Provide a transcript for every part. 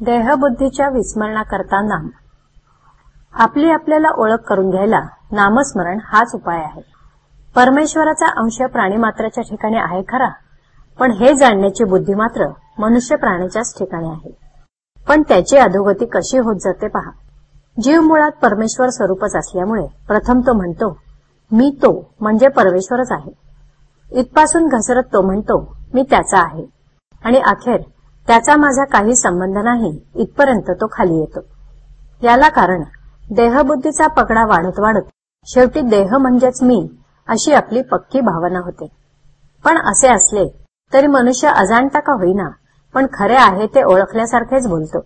देहबुद्धीच्या विस्मरणाकरता नाम आपली आपल्याला ओळख करून घ्यायला नामस्मरण हाच उपाय आहे. परमेश्वराचा अंश प्राणीमात्राच्या ठिकाणी आहे खरा पण हे जाणण्याची बुद्धी मात्र मनुष्य प्राण्याच्याच ठिकाणी आहे. पण त्याची अधोगती कशी होत जाते पहा. जीव मुळात परमेश्वर स्वरूपच असल्यामुळे प्रथम तो म्हणतो मी तो म्हणजे परमेश्वरच आहे. इथपासून घसरत तो म्हणतो मी त्याचा आहे. आणि अखेर त्याचा माझा काही संबंध नाही. इथपर्यंत तो खाली येतो. याला कारण देहबुद्धीचा पकडा वाढत वाढत शेवटी देह म्हणजेच मी अशी आपली पक्की भावना होते. पण असे असले तरी मनुष्य अजाणता का होईना पण खरे आहे ते ओळखल्यासारखेच बोलतो.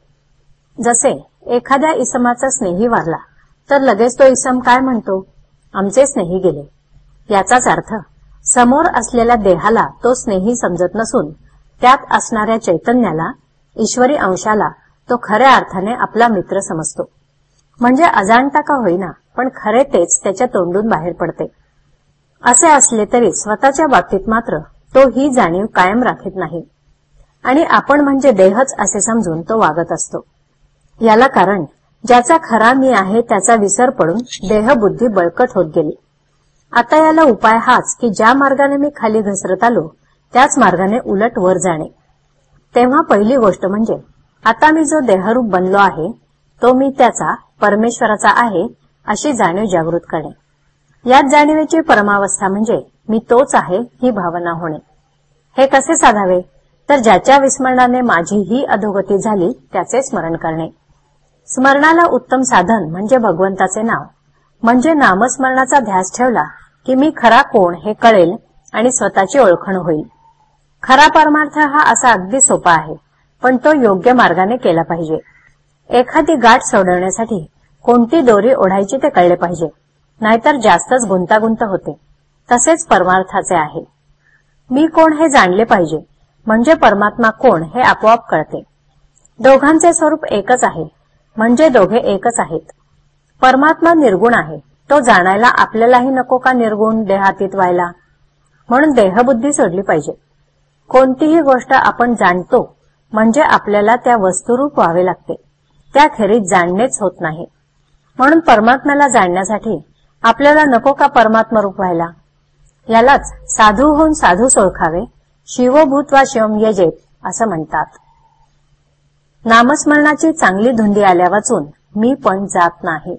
जसे एखाद्या इसमाचा स्नेही वारला तर लगेच तो इसम काय म्हणतो? आमचे स्नेही गेले. याचाच अर्थ समोर असलेल्या देहाला तो स्नेही समजत नसून त्यात असणाऱ्या चैतन्याला ईश्वरी अंशाला तो खऱ्या अर्थाने आपला मित्र समजतो. म्हणजे अजाणता का होईना पण खरे तेच त्याच्या तोंडून बाहेर पडते. असे असले तरी स्वतःच्या बाबतीत मात्र तो ही जाणीव कायम राखीत नाही. आणि आपण म्हणजे देहच असे समजून तो वागत असतो. याला कारण ज्याचा खरा मी आहे त्याचा विसर पडून देहबुद्धी बळकट होत गेली. आता याला उपाय हाच की ज्या मार्गाने मी खाली घसरत आलो त्याच मार्गाने उलट वर जाणे. तेव्हा पहिली गोष्ट म्हणजे आता मी जो देहरूप बनलो आहे तो मी त्याचा परमेश्वराचा आहे अशी जाणीव जागृत करणे. याच जाणीवेची परमावस्था म्हणजे मी तोच आहे ही भावना होणे. हे कसे साधावे? तर ज्याच्या विस्मरणाने माझी ही अधोगती झाली त्याचे स्मरण करणे. स्मरणाला उत्तम साधन म्हणजे भगवंताचे नाव. म्हणजे नामस्मरणाचा ध्यास ठेवला की मी खरा कोण हे कळेल आणि स्वतःची ओळखण होईल. खरा परमार्थ हा असा अगदी सोपा आहे पण तो योग्य मार्गाने केला पाहिजे. एखादी गाठ सोडवण्यासाठी कोणती दोरी ओढायची ते कळले पाहिजे नाहीतर जास्तच गुंतागुंत होते. तसेच परमार्थाचे आहे. मी कोण हे जाणले पाहिजे म्हणजे परमात्मा कोण हे आपोआप कळते. दोघांचे स्वरूप एकच आहे म्हणजे दोघे एकच आहेत. परमात्मा निर्गुण आहे तो जाणायला आपल्यालाही नको का निर्गुण देहातीत व्हायला? म्हणून देहबुद्धी सोडली पाहिजे. कोणतीही गोष्ट आपण जाणतो म्हणजे आपल्याला त्या वस्तुरूप व्हावे लागते. त्याखेरीज जाणणेच होत नाही. म्हणून परमात्म्याला जाणण्यासाठी आपल्याला नको का परमात्मा रूप व्हायला? यालाच साधू होऊन साधू ओळखावे शिवभूत वा शिवम यजेत असं म्हणतात. नामस्मरणाची चांगली धुंदी आल्या वाचून मी पण जात नाही.